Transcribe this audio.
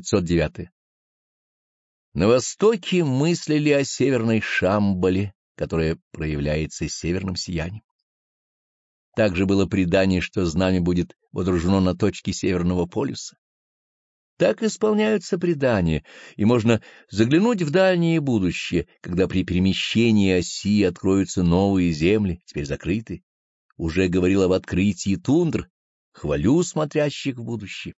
509. На востоке мыслили о северной Шамбале, которая проявляется северным сиянием. Также было предание, что знамя будет водружено на точке Северного полюса. Так исполняются предания, и можно заглянуть в дальнее будущее, когда при перемещении оси откроются новые земли, теперь закрыты. Уже говорил об открытии тундр, хвалю смотрящих в будущее.